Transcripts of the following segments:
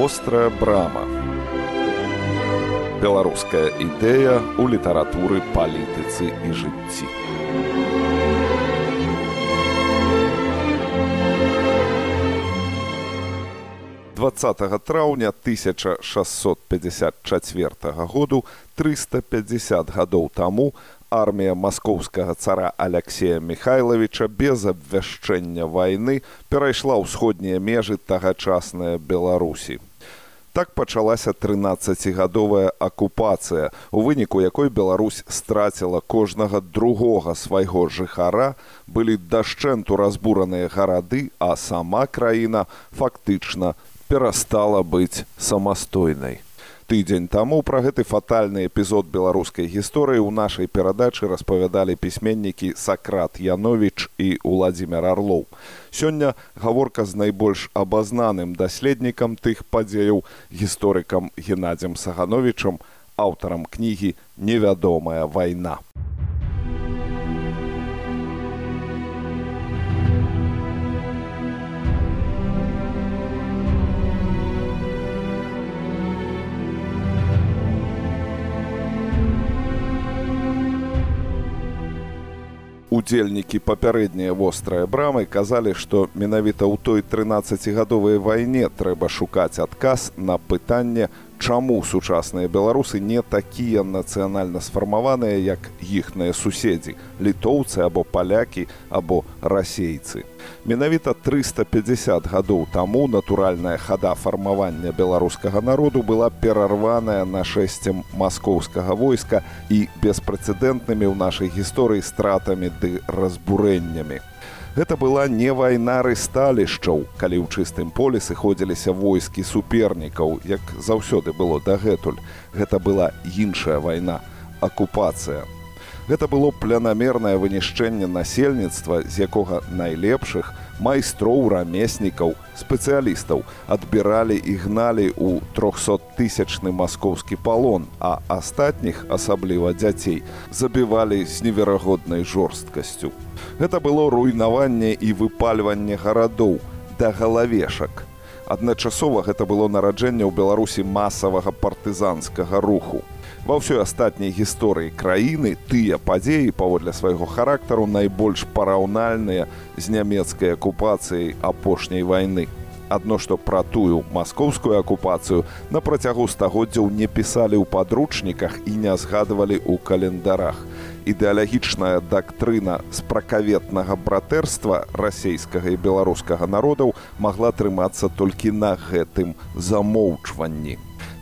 вострая брама. Беларуская ідэя ў літаратуры палітыцы і жыцці. Двадцатого траўня 1654 году 350 гадоў таму армія маскоўскага цара алексея михайловича без абвяшчэння вайны перайшла ўсходнія межы тагачасныя беларусі так пачалася трынаццацігадовая акупацыя у выніку якой беларусь страціла кожнага другога свайго жыхара былі дашчэнту разбураныя гарады а сама краіна фактычна перастала быць самастойнай тыдзень таму пра гэты фатальны эпізод беларускай гісторыі ў нашай перадачы распавядалі пісьменнікі сакрат янович і владимир орлоў сёння гаворка з найбольш абазнаным даследнікам тых падзеяў гісторыкам геннадзем сагановичам аўтарам кнігі невядомая вайна удзельнікі папярэднія вострыя брамы казалі што менавіта ў той трынаццацігадовай вайне трэба шукаць адказ на пытанне чаму сучасныя беларусы не такія нацыянальна сфармаваныя як іхныя суседзі літоўцы або палякі або расейцы? Менавіта 350 гадоў таму натуральная хада фармавання беларускага народу была перарваная нашэсцем маскоўскага войска і беспрэцэдэнтнымі ў нашай гісторыі стратамі ды разбурэннямі Гэта была не вайнары сталішчаў, калі ў чыстым полі сыходзіліся войскі супернікаў, як заўсёды было дагэтуль. Гэта была іншая вайна, акупацыя. Гэта было планамернае вынішчэнне насельніцтва, з якога найлепшых майстроў рамеснікаў, спецыялістаў адбіралі і гналі ў 300тысячны маскоўскі палон, а астатніх, асабліва дзяцей, забівалі з неверагоднай жорсткасцю. Гэта было руйнаванне і выпальванне гарадоў да галавешак. Адначасова гэта было нараджэнне ў Беларусі масавага партызанскага руху. Ва ўсёй астатняй гісторыі краіны тыя падзеі паводле свайго характару найбольш параўнальныя з нямецкай акупацыяй апошняй вайны. Адно што пра тую маскоўскую акупацыю на працягу стагоддзяў не пісалі ў падручніках і не згадвалі ў календарах ідэалагічная дактрына спракаветнага братэрства расійскага і беларускага народаў магла трымацца толькі на гэтым замоўчванні.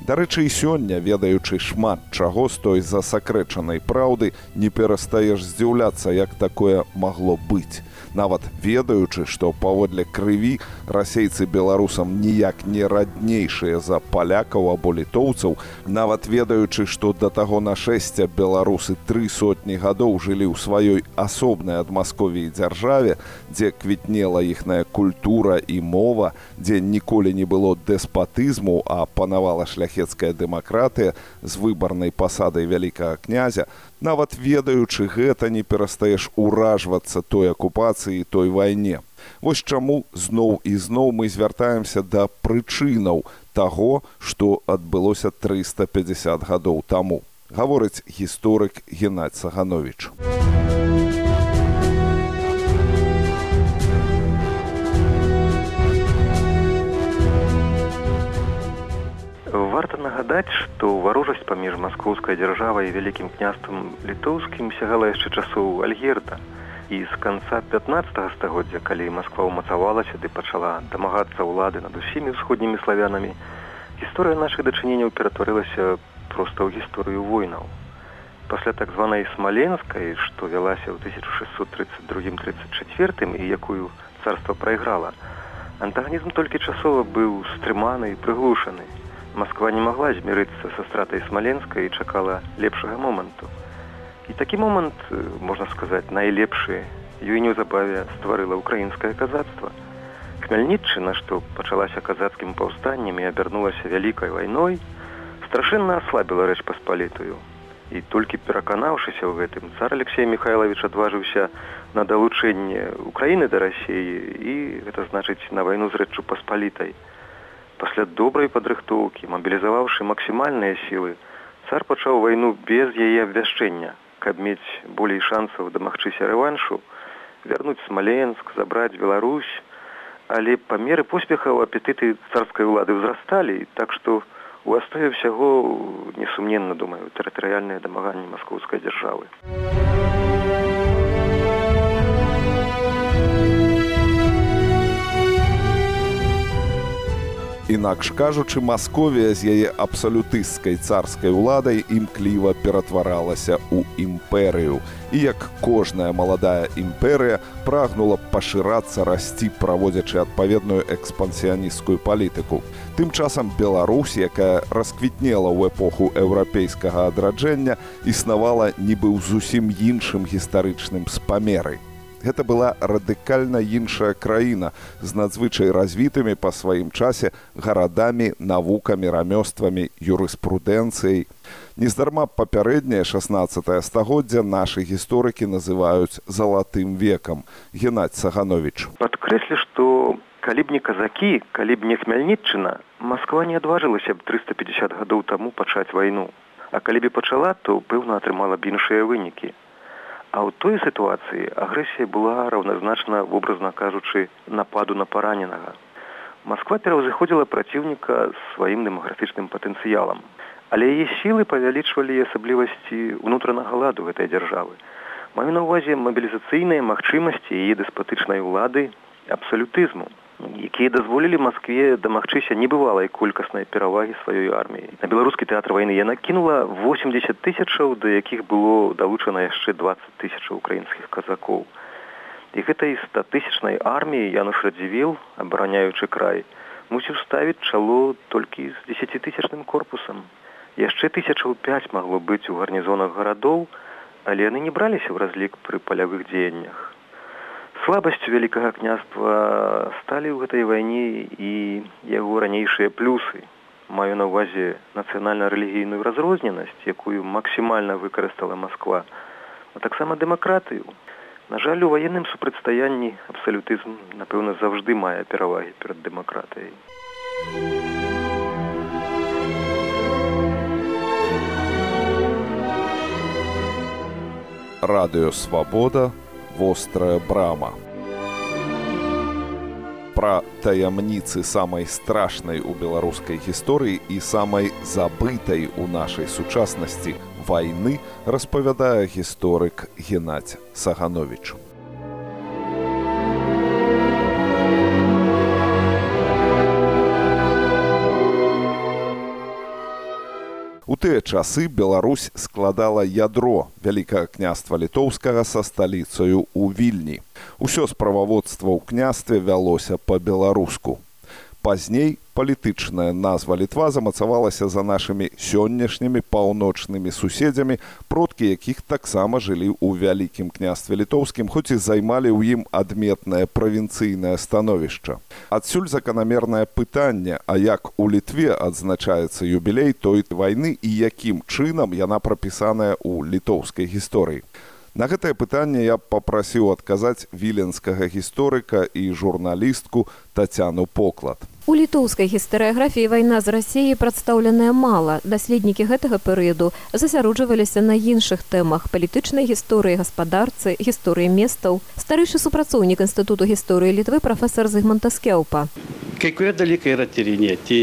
Дарэчы, і сёння, ведаючы шмат чаго з той засакрэчанай праўды, не перастаеш здзіўляцца, як такое магло быць нават ведаючы, што паводле крыві расейцы беларусам ніяк не раднейшыя за палякаў або літоўцаў, нават ведаючы, што да таго нашэсця беларусы тры сотні гадоў жылі ў сваёй асобнай ад масковій дзяржаве, дзе квітнела іхная культура і мова, дзе ніколі не было дэспатызму, а панавала шляхецкая дэмакратыя з выбарнай пасадай вялікага князя, нават ведаючы гэта не перастаеш уражвацца той акупацыі той вайне. Вось чаму зноў і зноў мы звяртаемся да прычынаў таго што адбылося 350 гадоў таму. Гаворыць гісторык геннадь саганович варта нагадаць што варожасць паміж маскоўскай дзяржавай і вялікім княствам літоўскім сягала яшчэ часоў альгерта. І з канца 15 стагоддзя калі москва ўмацавалася ды пачала дамагацца ўлады над усімі ўсходнімі славянамі гісторыя нашых дачыненняў ператварылася проста ў гісторыю войнаў. Пасля так званай смаленскай што вялася ў 1632 34 і якую царства прайграла антагнізм толькі часова быў стрыманы і прыглушаны Москва не могла змірыцца са стратай смаленска і чакала лепшага моманту. І такі момант можна сказаць найлепшы ёй неўзабаве стварыла украінскае казацтва. Хмяльнічына, што пачалася казацкім паўстаннем і абярнулася вялікай вайной, страшэнна аслабіла рэч паспалітую. І толькі пераканаўшыся ў гэтым цар Алексей Михайлович адважыўся на далучэнне Украіны да рассіі і гэта значыць на вайну з рэччу паспалітай пасля добрай падрыхтоўкі мабілізаваўшы максімальныя сілы цар пачаў вайну без яе абвяшчэння. Каб мець болей шансаў дамагчыся рэваншу вярнуць смаленск забраць беларусь. Але па меры поспехаў апетыты царскай улады ўзрасталі так што у аснове ўсяго несумненна думаю тэрытарыяльныя дамаганні маскоўскай дзяржавы Інакш кажучы, Масковія з яе абсалютысцкай царскай уладай імкліва ператваралася ў імперыю. І як кожная маладая імперыя прагнула пашырацца расці, праводзячы адпаведную экспансіянісцкую палітыку. Тым часам Беларусь, якая расквітнела ў эпоху еўрапейскага адраджэння, існавала нібы ў зусім іншым гістарычным спамерай гэта была радыкальна іншая краіна з надзвычай развітымі па сваім часе гарадамі навукамі рамёствамі юрыспрудэнцыяй. Нездарма папярэдняе 16 стагоддзя нашы гісторыкі называюць залатым векам геннадзь саганович падкрэслі што калі б не казакі калі б не хмяльнітчына москва не адважылася б 350 гадоў таму пачаць вайну. А калі б і пачала то пэўна атрымала б іншыя вынікі А ў той сітуацыі агрэсія была раўназначна вобразна кажучы нападу на параненага. Масква пераўзыходзіла праціўніка сваім дэмаграфічным патэнцыялам, але яе сілы павялічвалі асаблівасці ўнутранага ладу гэтай дзяржавы. Маю на ўвазе мабілізацыйныя магчымасці яе дэспатычнай улады абсалютызму якія дазволілі Маскве дамагчыся небывалай колькаснай перавагі сваёй арміі. На беларускі тэатр вайны яна кінула 80 тысячаў, да якіх было далучана яшчэ 20 тысячаў украінскіх казакоў. І гэтай статысячнай арміі Януш радзівіл, абараняючы край, мусіў ставіць чало толькі з десятитысячным корпусам. Яшчэ тысячаў пяць магло быць у гарнізонах гарадоў, але яны не браліся ў разлік пры палявых дзеяннях слабасцю вялікага княства сталі ў гэтай вайне і яго ранейшыя плюсы. Маю на ўвазе нацыянальна-рэлігійную разрозненасць якую максімальна выкарыстала москва а таксама дэмакратыю на жаль у ваенным супрацьстаянні абсалютызм напэўна заўжды мае перавагі перад дэмакратыяй радыё свабода вострая брама. Пра таямніцы самай страшнай у беларускай гісторыі і самай забытай у нашай сучаснасці вайны распавядае гісторык Геннадзь Сагановичу. Тыя часы Беларусь складала ядро вялікага княства літоўскага са сталіцаю ў вільні. Усё справаводства ў княстве вялося па-беларуску пазней палітычная назва літва замацавалася за нашымі сённяшнімі паўночнымі суседзямі продкі якіх таксама жылі ў вялікім княстве літоўскім хоць і займалі ў ім адметнае правінцыйнае становішча адсюль заканамернае пытанне а як у літве адзначаецца юбілей той вайны і якім чынам яна прапісаная ў літоўскай гісторыі На гэтае пытанне я папрасіў адказаць віленскага гісторыка і журналістку Тацяну поклад. У літоўскай гістарыяграфіі вайна з рассіяй прадстаўленая мала. Даследнікі гэтага перыяду засяроджваліся на іншых тэмах палітычнай гісторыі, гаспадарцы, гісторыі месцаў. Старэйшы супрацоўнік інстытуту гісторыі літвы прафесор Скеўпа. Kai kurie dalykai yra tyrinėti,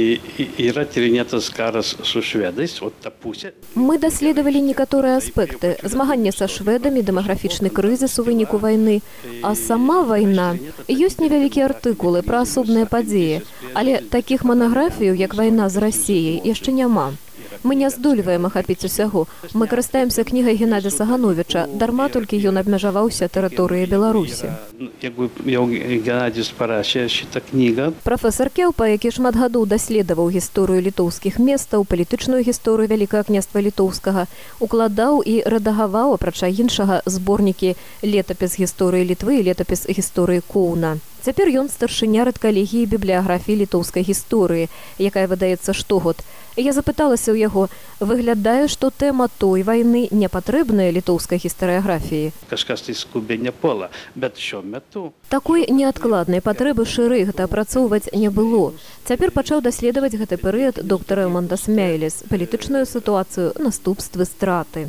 yra tyrinėtas karas su švedais, o ta pusė. Мы даследавалі некаторыя аспекты змаганне са шведамі дэмаграфічны крызіс у выніку вайны а сама вайна ёсць невялікія артыкулы пра асобныя падзеі але такіх манаграфіяў як вайна з рассіяй яшчэ няма мы не здольваем ахапіць усяго. Мы карыстаемся кнігай геннадзя сагановича. Дарма толькі ён абмежаваўся тэрыторыі беларусі. Кніга прафесор кеўпа які шмат гадоў даследаваў гісторыю літоўскіх месцаў палітычную гісторыю вялікага княства літоўскага укладаў і рэдагаваў апрача іншага зборнікі летапіс гісторыі літвы і летапіс гісторыі коўна цяпер ён старшыня рэдкалегіі бібліяграфіі літоўскай гісторыі якая выдаецца штогод Я запыталася ў яго, выглядае, што тэма той вайны не патрэбная літоўскай гістарыяграфіі. Кашкасты скубення пола, bet šiuo metu. такой неадкладнай патрэбы шырэй гэта апрацоўваць не было цяпер пачаў даследаваць гэты перыяд доктор элманда смяйлес палітычную сітуацыю наступствы страты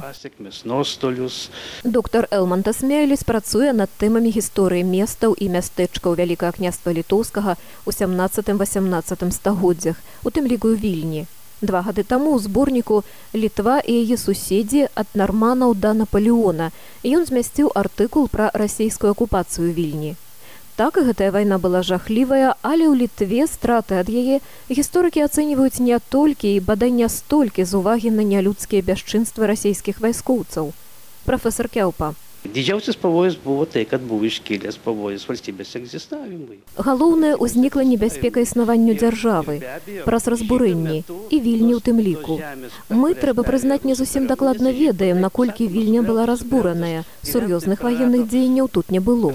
доктор элмонта смяйлес працуе над тэмамі гісторыі месцаў і мястэчкаў вялікага княства літоўскага у 17 18 стагоддзях у тым ліку вільні Два гады таму ў зборніку літва і яе суседзі ад нарманаў да Наполеона ён змясціў артыкул пра расійскую акупацыю вільні. Так гэтая вайна была жахлівая, але ў літве страты ад яе гісторыкі ацэньваюць не толькі і бадай не столькі з увагі на нялюдскія бясчынствы расійскіх вайскоўцаў. Прафесор Кяўпа. Didžiausias pavojus buvo tai, kad buvo iškilęs pavojus valstybės egzistavimui. Галоўнае ўзнікла небяспека існаванню дзяржавы праз разбурэнні і вільні ў тым ліку. Мы трэба прызнаць не зусім дакладна ведаем, наколькі вільня была разбураная. Сур'ёзных ваенных дзеянняў тут не было.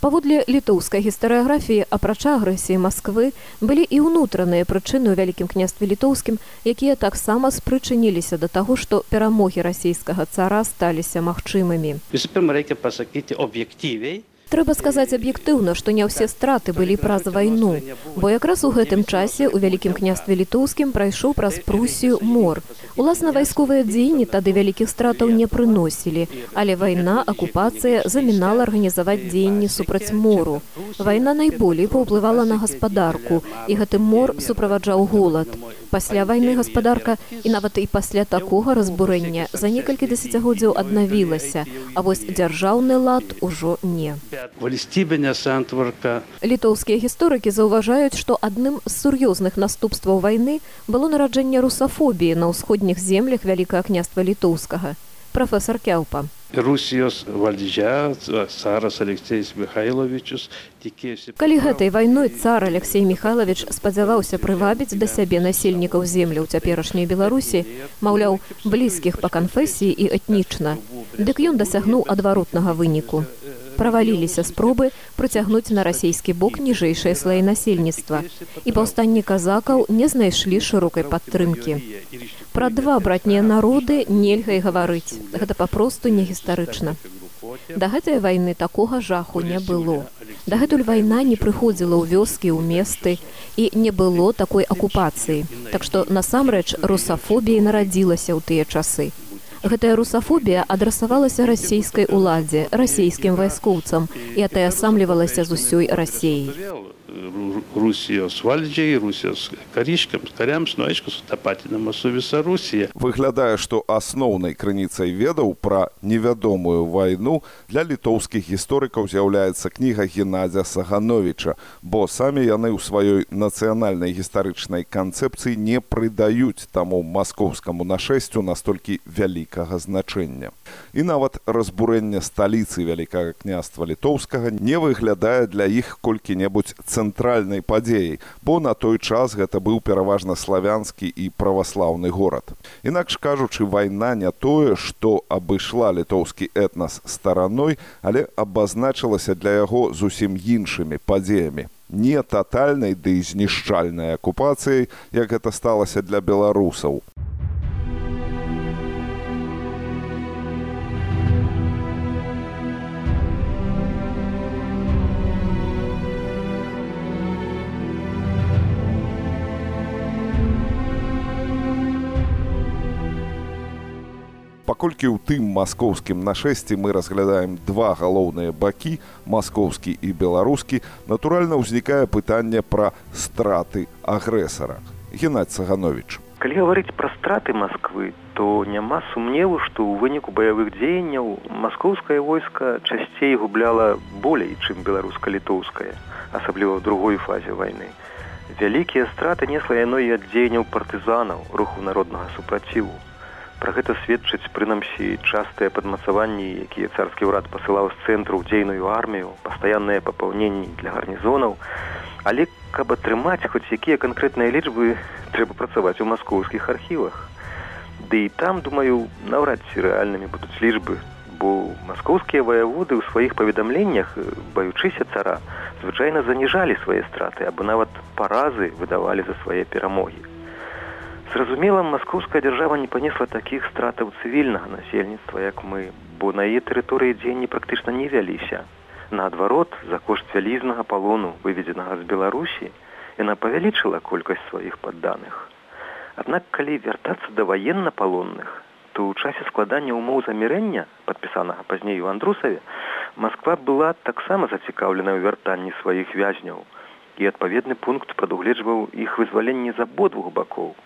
Паводле літоўскай гістарыяграфіі апрача агрэсіі Масквы былі і ўнутраныя прычыны ў вялікім княстве літоўскім, якія таксама спрычыніліся да таго, што перамогі расійскага гэтага цара сталіся магчымымі. Трэба сказаць аб'ектыўна, што не ўсе страты былі праз вайну, бо якраз у гэтым часе ў вялікім княстве літоўскім прайшоў праз прусію мор. Уласна вайсковыя дзеянні тады вялікіх стратаў не прыносілі, але вайна акупацыя замінала арганізаваць дзеянні супраць мору. Вайна найболей паўплывала на гаспадарку, і гэты мор суправаджаў голад пасля вайны гаспадарка і нават і пасля такога разбурэння за некалькі дзесяцігоддзяў аднавілася а вось дзяржаўны лад ужо не літоўскія гісторыкі заўважаюць што адным з сур'ёзных наступстваў вайны было нараджэнне русафобіі на ўсходніх землях вялікага княства літоўскага прафесор кяўпа valdžia, caras Aleksejus Mikhailovičius tikėjosi. Калі гэтай вайной цар Алексей Михайлович спадзяваўся прывабіць да сябе насельнікаў земляў цяперашняй Беларусі, маўляў, блізкіх па канфесіі і этнічна, дык ён дасягнуў адваротнага выніку праваліліся спробы прыцягнуць на расійскі бок ніжэйшае слаі насельніцтва і паўстанні казакаў не знайшлі шырокай падтрымкі пра два братнія народы нельга і гаварыць гэта папросту не гістарычна. Да гэтай вайны такога жаху не было. Дагэтуль вайна не прыходзіла ў вёскі ў месты і не было такой акупацыі. Так што насамрэч русафобія нарадзілася ў тыя часы Гэтая русафобія адрасавалася расійскай уладзе, расійскім вайскоўцам і атаясамлівалася з усёй рассеяй. Русijos valdžiai, Rusijos kariškiams, kariams, nu aišku, sutapatinama su visa Rusija. Выглядае, што асноўнай крыніцай ведаў пра невядомую вайну для літоўскіх гісторыкаў з'яўляецца кніга Геннадзя Сагановича, бо самі яны ў сваёй нацыянальнай гістарычнай канцэпцыі не прыдаюць таму маскоўскаму нашэсцю настолькі вялікага значэння. І нават разбурэнне сталіцы вялікага княства літоўскага не выглядае для іх колькі-небудзь цэнтральнай падзеяй, бо на той час гэта быў пераважна славянскі і праваслаўны горад. Інакш кажучы, вайна не тое, што абышла літоўскі этнас стараной, але абазначылася для яго зусім іншымі падзеямі. Не татальнай ды знішчальнай акупацыяй, як гэта сталася для беларусаў. Паколькі ў тым маскоўскім нашэсці мы разглядаем два галоўныя бакі маскоўскі і беларускі натуральна ўзнікае пытанне пра страты агрэсара. Геннадь цаганович калі гаварыць пра страты москвы то няма сумневу што ў выніку баявых дзеянняў маскоўскае войска часцей губляла болей чым беларуска-літоўская асабліва ў другой фазе вайны. Вялікія страты несла яно і ад дзеянняў партызанаў руху народнага супраціву Пра гэта сведчыць прынамсі частыя падмацаванні, якія царскі ўрад пасылаў з цэнтру ў дзейную армію, пастаянныя папаўненні для гарнізонаў. Але каб атрымаць хоць якія канкрэтныя лічбы трэба працаваць у маскоўскіх архівах. Ды і там думаю, наўрад ці рэальнымі будуць лічбы, бо маскоўскія ваяводы ў сваіх паведамленнях, баючыся цара, звычайна заніжалі свае страты або нават паразы выдавалі за свае перамогі Зразумела, маскоўская дзяржава не панесла такіх стратаў цывільнага насельніцтва, як мы, бо на яе тэрыторыі дзеянні практычна не вяліся. Наадварот, за кошт вялізнага палону, выведзенага з Беларусі, яна павялічыла колькасць сваіх падданых. Аднак калі вяртацца да ваенна-палонных, то ў часе складання ўмоў замірэння, падпісанага пазней у Андрусаве, Масква была таксама зацікаўлена ў вяртанні сваіх вязняў, і адпаведны пункт прадугледжваў іх вызваленне з абодвух бакоў.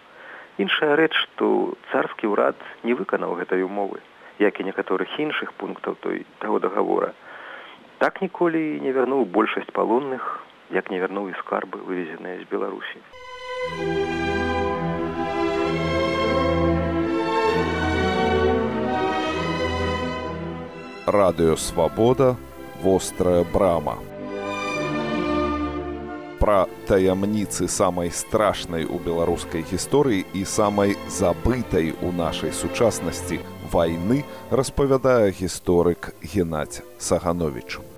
Іншая рэч, што царскі ўрад не выканаў гэтай умовы, як і некаторых іншых пунктаў той таго дагавора. Так ніколі не вярнуў большасць палонных, як не вярнуў і скарбы, вывезеныя з Беларусі. радыё свабода вострая брама пра таямніцы самай страшнай у беларускай гісторыі і самай забытай у нашай сучаснасці вайны распавядае гісторык геннадзь сагановичу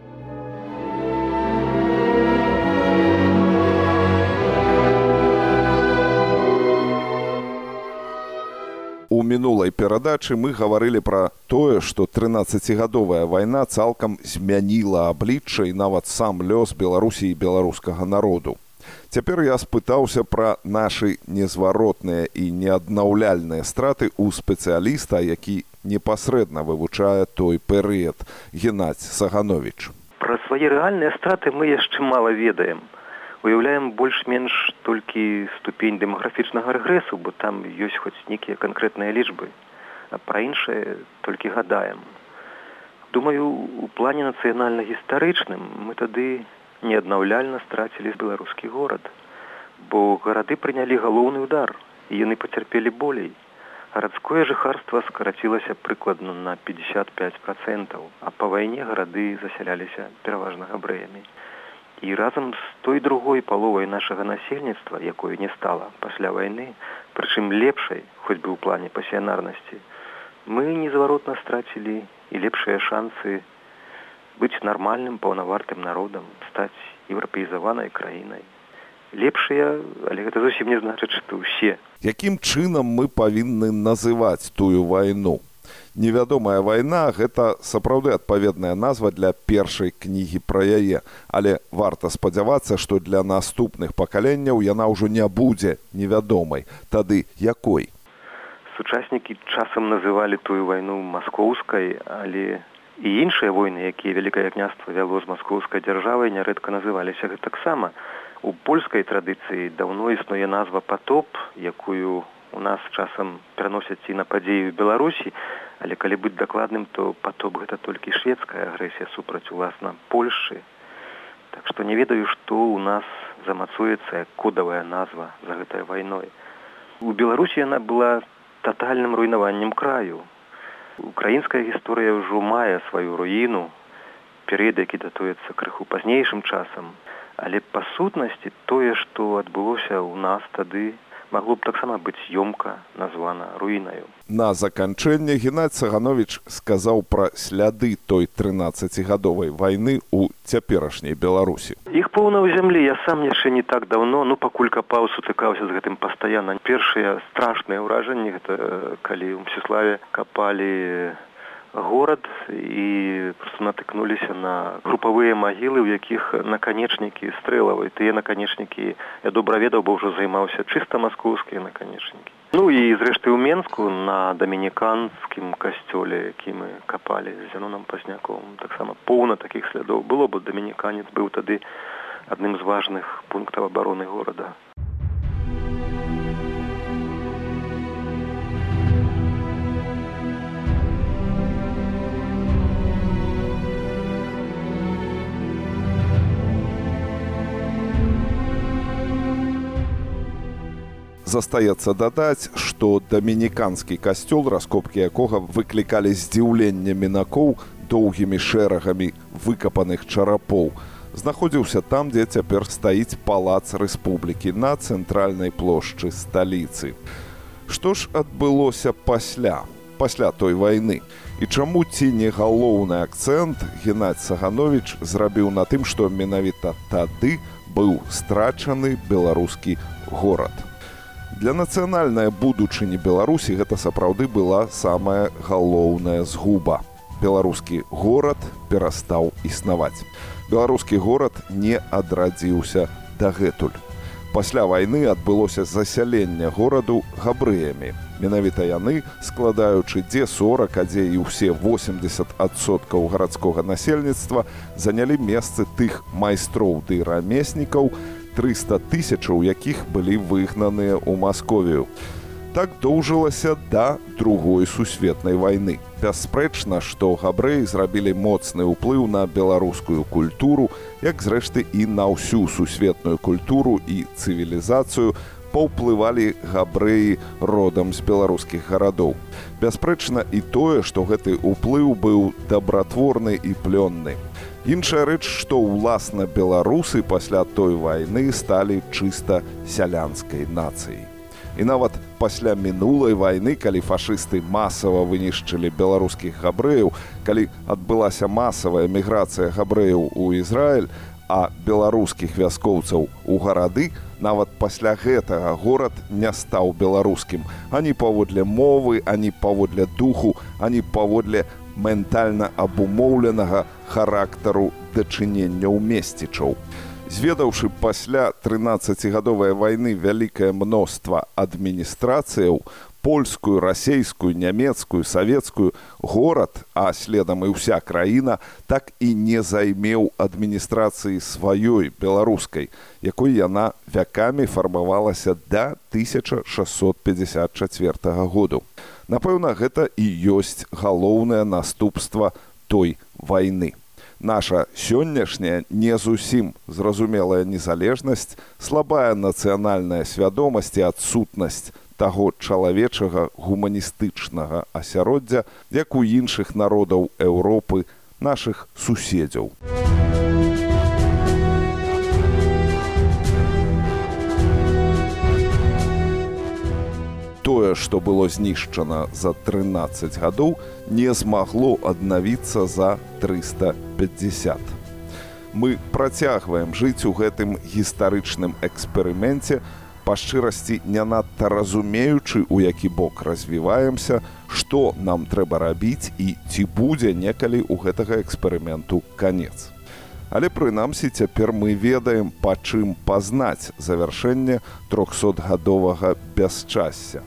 мінулай перадачы мы гаварылі пра тое, што 13гадовая вайна цалкам змяніла аблічча і нават сам лёс беларусі і беларускага народу. Цяпер я спытаўся пра нашы незваротныя і неаднаўляльныя страты ў спецыяліста, які непасрэдна вывучае той перыяд геннадзь саганович. Пра свае рэальныя страты мы яшчэ мала ведаем уяўляем больш-менш толькі ступень дэмаграфічнага рэгрэсу бо там ёсць хоць нейкія канкрэтныя лічбы. А пра іншае толькі гадаем. Думаю у плане нацыянальна-гістарычным мы тады неаднаўляльна страцілі беларускі горад бо гарады прынялі галоўны удар і яны пацярпелі болей. Гарадское жыхарства скарацілася прыкладна на пятьдесят пять процентаў а па вайне гарады засяляліся пераважна габрэямі і разам з той другой паловай нашага насельніцтва якое не стала пасля вайны прычым лепшай хоць бы ў плане пасіянарнасці мы незваротна страцілі і лепшыя шансы быць нармальным паўнавартым народам стаць еўрапеізаванай краінай. Лепшыя але гэта зусім не значыць што ўсе. Якім чынам мы павінны называць тую вайну невядомая вайна гэта сапраўды адпаведная назва для першай кнігі пра яе. Але варта спадзявацца што для наступных пакаленняў яна ўжо не будзе невядомай. Тады якой? Сучаснікі часам называлі тую вайну маскоўскай але і іншыя войны якія вялікае княства вяло з маскоўскай дзяржавай нярэдка называліся гэтаксама. У польскай традыцыі даўно існуе назва потоп якую у нас часам пераносяць і на падзею беларусі але калі быць дакладным то потоп гэта толькі шведская агрэсія супраць уласна польшчы так што не ведаю што ў нас замацуецца кодавая назва за гэтай вайной. У беларусі яна была татальным руйнаваннем краю. Украінская гісторыя ўжо мае сваю руіну перыяд які датуецца крыху пазнейшым часам. Але па сутнасці тое што адбылося ў нас тады магло б таксама быць ёмка названа руінаю. На заканчэнне геннадь саганович сказаў пра сляды той трынаццацігадовай вайны ў цяперашняй беларусі. Іх поўна ў зямлі я сам яшчэ не так даўно ну пакуль капаў сутыкаўся з гэтым пастаянна. Першыя страшныя ўражанні гэта калі ў мсіславе капалі горад і просто натыкнуліся на групавыя магілы у якіх наканечнікі стрэлавы тыя наканечнікі я добра ведаў бо ўжо займаўся чыста маскоўскія наканечнікі. Ну і зрэшты ў менску на дамініканскім касцёле які мы капалі з зянонам пазняком таксама поўна такіх слядоў было бы дамініканец быў тады адным з важных пунктаў абароны горада застаецца дадаць што дамініканскі касцёл раскопкі якога выклікалі здзіўленне мінакоў доўгімі шэрагамі выкапаных чарапоў. Знаходзіўся там дзе цяпер стаіць палац рэспублікі на цэнтральнай плошчы сталіцы. Што ж адбылося пасля пасля той вайны? І чаму ці не галоўны акцэнт геннадь саганович зрабіў на тым што менавіта тады быў страчаны беларускі горад Для нацыянальнай будучыні Беларусі гэта сапраўды была самая галоўная згуба. Беларускі горад перастаў існаваць. Беларускі горад не адрадзіўся дагэтуль. Пасля вайны адбылося засяленне гораду габрэямі. Менавіта яны, складаючы дзе 40, а дзе і ўсе 80соткаў гарадскога насельніцтва, занялі месцы тых майстроў ды рамеснікаў, 300 тысячаў якіх былі выгнаныя ў Масковію так доўжылася да другой сусветнай вайны. Бясспрэчна, што габрэі зрабілі моцны ўплыў на беларускую культуру, як зрэшты і на ўсю сусветную культуру і цывілізацыю паўплывалі габрэі родам з беларускіх гарадоў. Бясспрэчна і тое, што гэты ўплыў быў дабратворны і плённы. Іншая рэч, што ўласна беларусы пасля той вайны сталі чыста сялянскай нацыяй. І нават пасля мінулай вайны, калі фашысты масава вынішчылі беларускіх габрэяў, калі адбылася масавая міграцыя габрэяў у Ізраіль, а беларускіх вяскоўцаў у гарады, нават пасля гэтага горад не стаў беларускім, ані паводле мовы, ані паводле духу, ані паводле ментальна абумоўленага характару дачынення месцічаў. Зведаўшы пасля 13гадовай вайны вялікае мноства адміністрацыяў польскую расейскую нямецкую савецкую горад а следам і ўся краіна так і не займеў адміністрацыі сваёй беларускай якой яна вякамі фармавалася да 1654 году напэўна гэта і ёсць галоўнае наступства той войны наша сённяшняя не зусім зразумелая незалежнасць, слабая нацыянальная свядомасць і адсутнасць таго чалавечага гуманістычнага асяроддзя, як у іншых народаў Еўропы нашых суседзяў. Тое, што было знішчана за 13 гадоў, не змагло аднавіцца за 350. Мы працягваем жыць у гэтым гістарычным эксперыменце, па шчырасці не надта разумеючы, у які бок развіваемся, што нам трэба рабіць і ці будзе некалі ў гэтага эксперыменту канец. Але прынамсі цяпер мы ведаем, па чым пазнаць завяршэнне 300гадовага бясчасця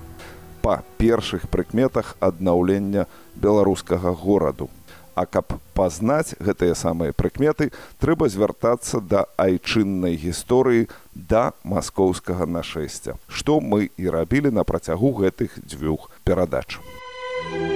па першых прыкметах аднаўлення беларускага гораду. А каб пазнаць гэтыя самыя прыкметы, трэба звяртацца да айчыннай гісторыі да маскоўскага нашэсця, што мы і рабілі на працягу гэтых дзвюх перадач. Thank you